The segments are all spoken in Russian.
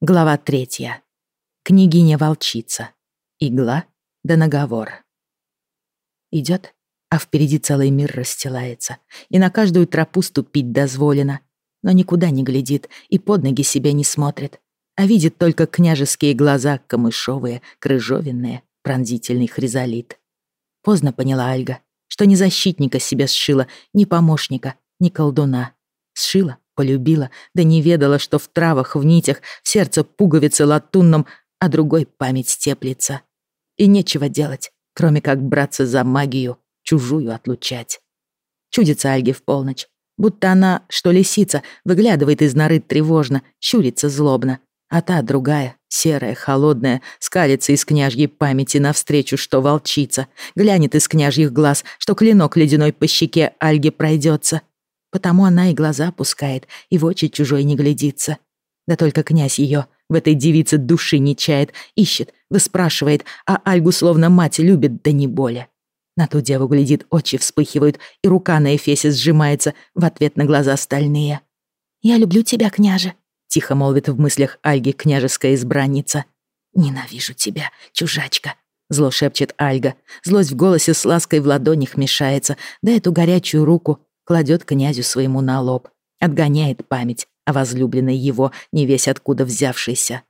Глава третья. Княгиня-волчица. Игла да наговор. Идет, а впереди целый мир расстилается, и на каждую тропу ступить дозволено, но никуда не глядит и под ноги себя не смотрит, а видит только княжеские глаза камышовые, крыжовенные, пронзительный хризолит. Поздно поняла Альга, что ни защитника себе сшила, ни помощника, ни колдуна. Сшила, полюбила, да не ведала, что в травах, в нитях, в сердце пуговицы латунном, а другой память степлится. И нечего делать, кроме как браться за магию, чужую отлучать. Чудится Альге в полночь, будто она, что лисица, выглядывает из норы тревожно, щурится злобно, а та другая, серая, холодная, скалится из княжьей памяти навстречу, что волчица, глянет из княжьих глаз, что клинок ледяной по щеке Альге пройдется, Потому она и глаза опускает, и в очи чужой не глядится. Да только князь ее в этой девице души не чает, ищет, выспрашивает, а Альгу словно мать любит, да не более. На ту деву глядит, очи вспыхивают, и рука на Эфесе сжимается в ответ на глаза стальные. «Я люблю тебя, княже», — тихо молвит в мыслях Альги княжеская избранница. «Ненавижу тебя, чужачка», — зло шепчет Альга. Злость в голосе с лаской в ладонях мешается, да эту горячую руку кладет князю своему на лоб, отгоняет память о возлюбленной его, не весь откуда взявшейся.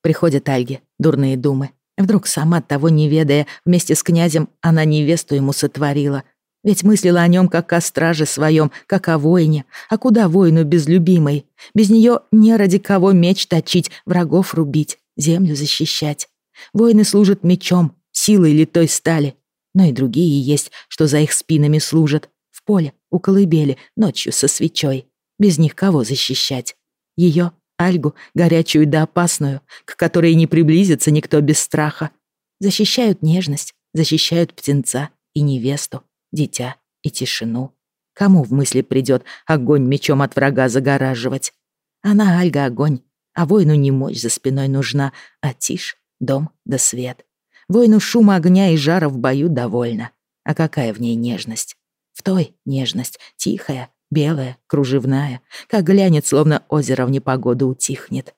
Приходят Альге дурные думы. Вдруг сама того не ведая, вместе с князем она невесту ему сотворила. Ведь мыслила о нем как о страже своем, как о воине. А куда воину без любимой? Без нее не ради кого меч точить, врагов рубить, землю защищать. Воины служат мечом, силой литой стали. Но и другие есть, что за их спинами служат. Поле, у колыбели, ночью со свечой. Без них кого защищать? Ее, Альгу, горячую да опасную, к которой не приблизится никто без страха. Защищают нежность, защищают птенца и невесту, дитя и тишину. Кому в мысли придет огонь мечом от врага загораживать? Она, Альга, огонь, а воину не мощь за спиной нужна, а тишь, дом да свет. Воину шума огня и жара в бою довольно. А какая в ней нежность? В той нежность, тихая, белая, кружевная, как глянет, словно озеро в непогоду утихнет.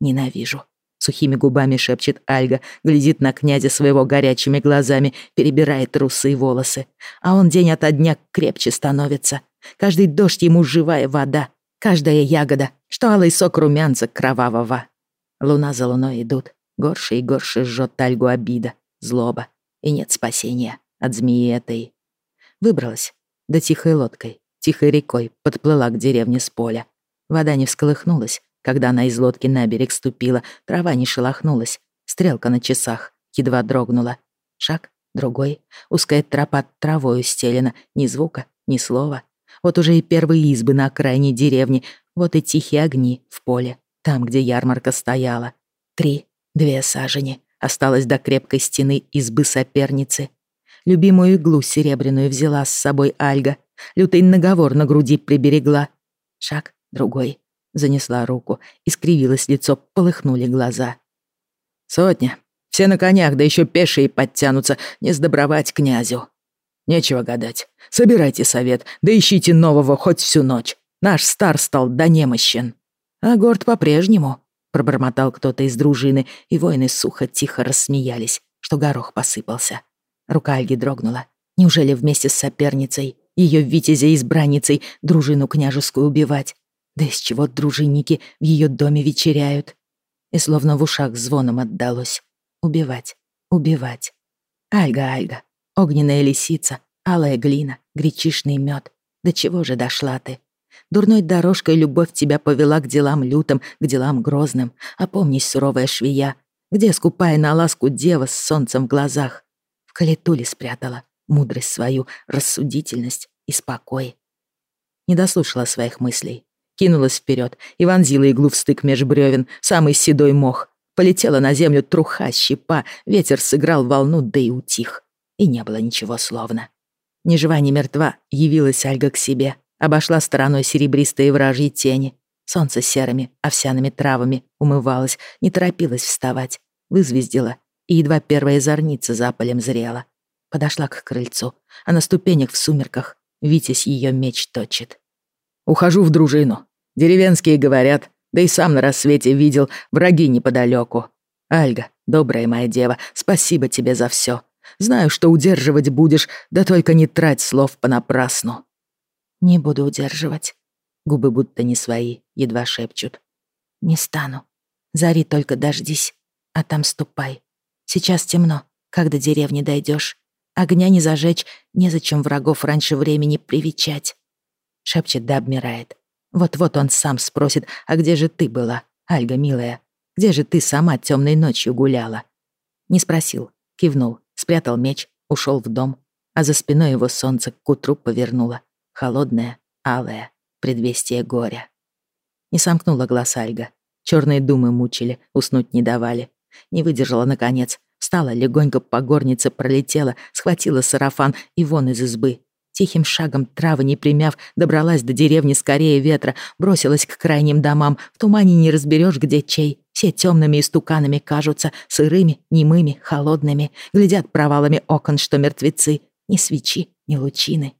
Ненавижу. Сухими губами шепчет Альга, глядит на князя своего горячими глазами, перебирает русые волосы. А он день ото дня крепче становится. Каждый дождь ему живая вода, каждая ягода, что алый сок румянца кровавого. Луна за луной идут, горше и горше жжет Альгу обида, злоба, и нет спасения от змеи этой. Выбралась, да тихой лодкой, тихой рекой подплыла к деревне с поля. Вода не всколыхнулась, когда она из лодки на берег ступила, трава не шелохнулась, стрелка на часах едва дрогнула. Шаг, другой, узкая тропа травою стелена, ни звука, ни слова. Вот уже и первые избы на окраине деревни, вот и тихие огни в поле, там, где ярмарка стояла. Три, две сажени, осталось до крепкой стены избы соперницы. Любимую иглу серебряную взяла с собой Альга. Лютый наговор на груди приберегла. Шаг, другой. Занесла руку, искривилось лицо, полыхнули глаза. «Сотня. Все на конях, да еще пешие подтянутся, не сдобровать князю. Нечего гадать. Собирайте совет, да ищите нового хоть всю ночь. Наш стар стал да немощен. А горд по-прежнему», — пробормотал кто-то из дружины, и воины сухо-тихо рассмеялись, что горох посыпался. Рука Альги дрогнула. Неужели вместе с соперницей, ее витязя-избранницей, дружину княжескую убивать? Да из чего дружинники в ее доме вечеряют? И словно в ушах звоном отдалось. Убивать, убивать. Альга, Альга, огненная лисица, алая глина, гречишный мед. До чего же дошла ты? Дурной дорожкой любовь тебя повела к делам лютым, к делам грозным. Опомнись, суровая швея, где скупая на ласку дева с солнцем в глазах? Калитули спрятала мудрость свою, рассудительность и спокой. Не дослушала своих мыслей. Кинулась вперед и вонзила иглу в стык меж бревен, самый седой мох. Полетела на землю труха, щепа, ветер сыграл волну, да и утих. И не было ничего словно. Ни жива, ни мертва явилась Альга к себе, обошла стороной серебристые вражьи тени. Солнце серыми овсяными травами умывалось, не торопилась вставать, вызвездила и едва первая зорница за полем зрела. Подошла к крыльцу, а на ступенях в сумерках Витязь ее меч точит. «Ухожу в дружину. Деревенские говорят, Да и сам на рассвете видел враги неподалеку. Альга, добрая моя дева, спасибо тебе за все. Знаю, что удерживать будешь, да только не трать слов понапрасну». «Не буду удерживать». Губы будто не свои, едва шепчут. «Не стану. Зари только дождись, а там ступай. Сейчас темно, как до деревни дойдешь. Огня не зажечь, незачем врагов раньше времени привечать. Шепчет да обмирает. Вот-вот он сам спросит, а где же ты была, Альга милая? Где же ты сама темной ночью гуляла? Не спросил, кивнул, спрятал меч, ушел в дом, а за спиной его солнце к утру повернуло, холодное, алое, предвестие горя. Не сомкнула глаз Альга. Черные думы мучили, уснуть не давали. Не выдержала, наконец, Встала, легонько по горнице пролетела, схватила сарафан и вон из избы. Тихим шагом, травы не примяв, добралась до деревни скорее ветра, бросилась к крайним домам. В тумане не разберешь, где чей. Все темными истуканами кажутся, сырыми, немыми, холодными. Глядят провалами окон, что мертвецы. Ни свечи, ни лучины.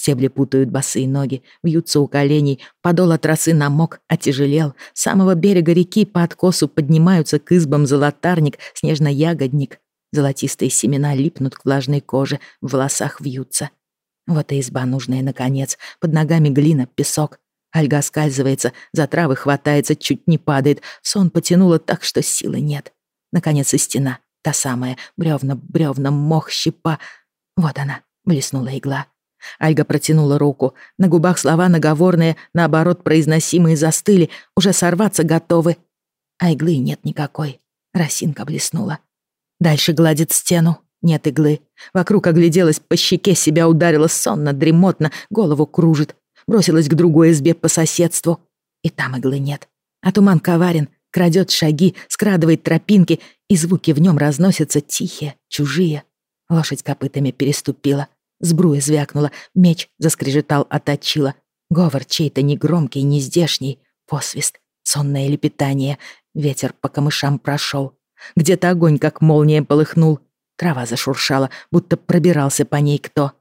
Стебли путают босые ноги, вьются у коленей, подол от росы намок, отяжелел. С самого берега реки по откосу поднимаются к избам золотарник, снежно-ягодник. Золотистые семена липнут к влажной коже, в волосах вьются. Вот и изба нужная, наконец. Под ногами глина, песок. Альга скальзывается, за травы хватается, чуть не падает. Сон потянуло так, что силы нет. Наконец и стена, та самая, бревна, бревна, мох, щепа. Вот она, блеснула игла. Альга протянула руку. На губах слова наговорные, наоборот, произносимые застыли, уже сорваться готовы. А иглы нет никакой. Росинка блеснула. Дальше гладит стену. Нет иглы. Вокруг огляделась, по щеке себя ударила сонно, дремотно, голову кружит. Бросилась к другой избе по соседству. И там иглы нет. А туман коварен, крадет шаги, скрадывает тропинки, и звуки в нем разносятся тихие, чужие. Лошадь копытами переступила — Сбруя звякнула, меч заскрежетал, оточила. Говор чей-то негромкий, нездешний. Посвист, сонное лепетание. Ветер по камышам прошел. Где-то огонь, как молния, полыхнул. Трава зашуршала, будто пробирался по ней кто.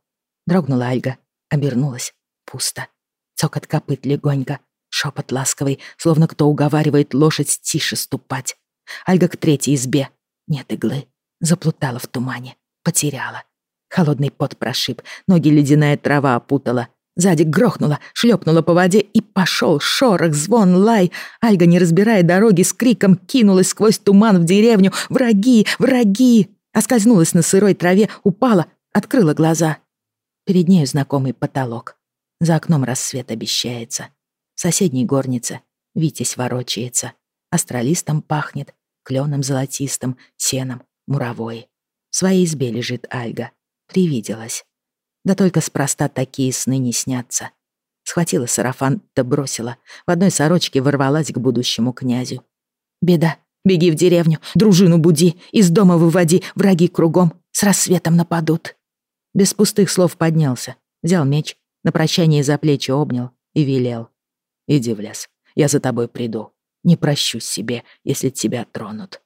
Дрогнула Альга, обернулась. Пусто. Цокот копыт легонько. Шепот ласковый, словно кто уговаривает лошадь тише ступать. Альга к третьей избе. Нет иглы. Заплутала в тумане. Потеряла. Холодный пот прошиб, ноги ледяная трава опутала. Сзади грохнула, шлепнула по воде и пошел шорох, звон, лай. Альга, не разбирая дороги, с криком кинулась сквозь туман в деревню. «Враги! Враги!» Оскользнулась на сырой траве, упала, открыла глаза. Перед нею знакомый потолок. За окном рассвет обещается. В соседней горнице Витязь ворочается. Астралистом пахнет, кленом золотистым, сеном, муровой. В своей избе лежит Альга. Привиделась. Да только спроста такие сны не снятся. Схватила сарафан, да бросила. В одной сорочке ворвалась к будущему князю. «Беда! Беги в деревню, дружину буди, из дома выводи, враги кругом, с рассветом нападут». Без пустых слов поднялся, взял меч, на прощание за плечи обнял и велел. «Иди в лес, я за тобой приду. Не прощу себе, если тебя тронут».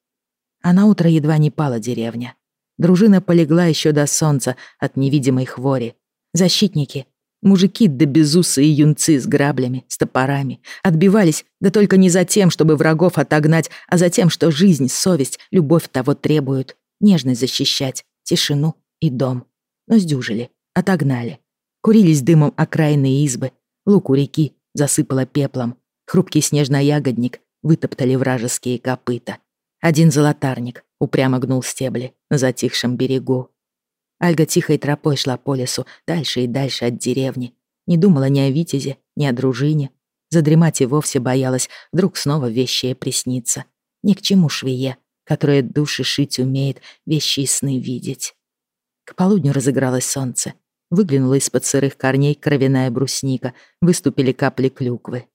А на утро едва не пала деревня. Дружина полегла еще до солнца от невидимой хвори. Защитники, мужики да безусые юнцы с граблями, с топорами, отбивались, да только не за тем, чтобы врагов отогнать, а за тем, что жизнь, совесть, любовь того требуют. Нежность защищать, тишину и дом. Но сдюжили, отогнали. Курились дымом окраинные избы, лук у реки засыпало пеплом. Хрупкий снежно-ягодник вытоптали вражеские копыта. Один золотарник упрямо гнул стебли на затихшем берегу. Альга тихой тропой шла по лесу, дальше и дальше от деревни. Не думала ни о Витязе, ни о дружине. Задремать и вовсе боялась, вдруг снова вещее приснится. Ни к чему швее, которая души шить умеет, вещи и сны видеть. К полудню разыгралось солнце. Выглянула из-под сырых корней кровяная брусника, выступили капли клюквы.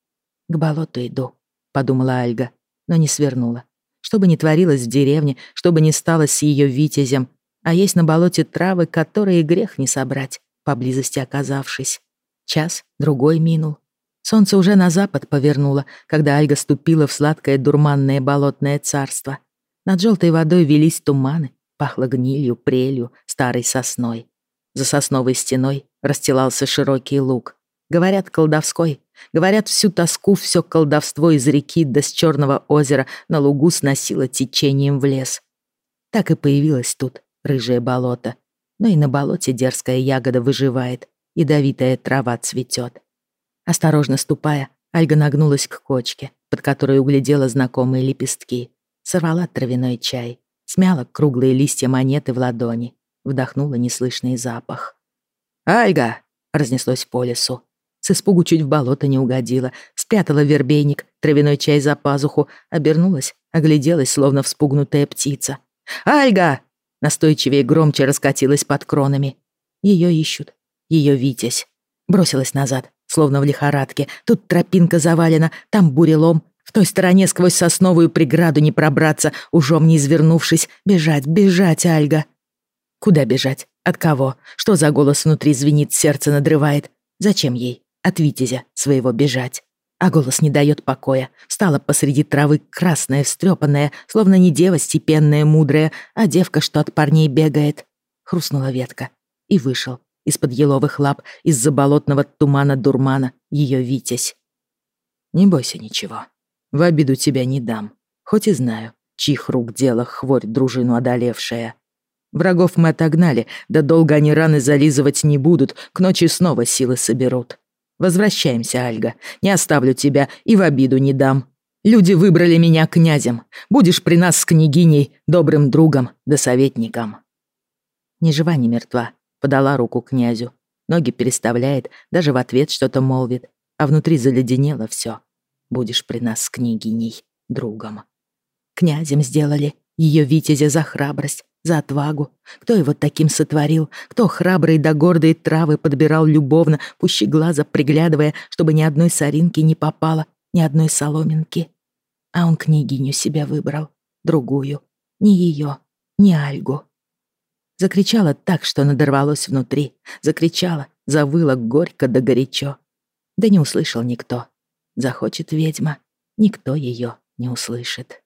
«К болоту иду», — подумала Альга, но не свернула. Что бы ни творилось в деревне, что бы ни стало с ее витязем, а есть на болоте травы, которые грех не собрать, поблизости оказавшись. Час, другой минул. Солнце уже на запад повернуло, когда Альга ступила в сладкое дурманное болотное царство. Над желтой водой велись туманы, пахло гнилью, прелью, старой сосной. За сосновой стеной расстилался широкий луг. Говорят, колдовской. Говорят, всю тоску, все колдовство из реки до с черного озера на лугу сносило течением в лес. Так и появилось тут рыжее болото. Но и на болоте дерзкая ягода выживает, ядовитая трава цветет. Осторожно ступая, Альга нагнулась к кочке, под которой углядела знакомые лепестки. Сорвала травяной чай, смяла круглые листья монеты в ладони, вдохнула неслышный запах. «Альга!» — разнеслось по лесу. С испугу чуть в болото не угодила, спрятала вербейник, травяной чай за пазуху, обернулась, огляделась, словно вспугнутая птица. «Альга!» — настойчивее громче раскатилась под кронами. Ее ищут, ее Витязь. Бросилась назад, словно в лихорадке. Тут тропинка завалена, там бурелом. В той стороне сквозь сосновую преграду не пробраться, ужом не извернувшись. Бежать, бежать, Альга. Куда бежать? От кого? Что за голос внутри звенит, сердце надрывает? Зачем ей от Витязя своего бежать? А голос не дает покоя. Стала посреди травы красная, встрепанная, словно не дева степенная, мудрая, а девка, что от парней бегает. Хрустнула ветка. И вышел из-под еловых лап, из-за болотного тумана дурмана, ее Витязь. Не бойся ничего. В обиду тебя не дам. Хоть и знаю, чьих рук дело хворь дружину одолевшая. Врагов мы отогнали, да долго они раны зализывать не будут, к ночи снова силы соберут. Возвращаемся, Альга, не оставлю тебя и в обиду не дам. Люди выбрали меня князем. Будешь при нас с княгиней, добрым другом да советником. Ни жива, ни мертва, подала руку князю. Ноги переставляет, даже в ответ что-то молвит, а внутри заледенело все. Будешь при нас с княгиней, другом. Князем сделали ее витязя за храбрость, за отвагу. Кто его таким сотворил? Кто храбрые да гордые травы подбирал любовно, пуще глаза приглядывая, чтобы ни одной соринки не попало, ни одной соломинки? А он княгиню себя выбрал, другую. Не ее, не Альгу. Закричала так, что надорвалось внутри. Закричала, завыла горько да горячо. Да не услышал никто. Захочет ведьма, никто ее не услышит.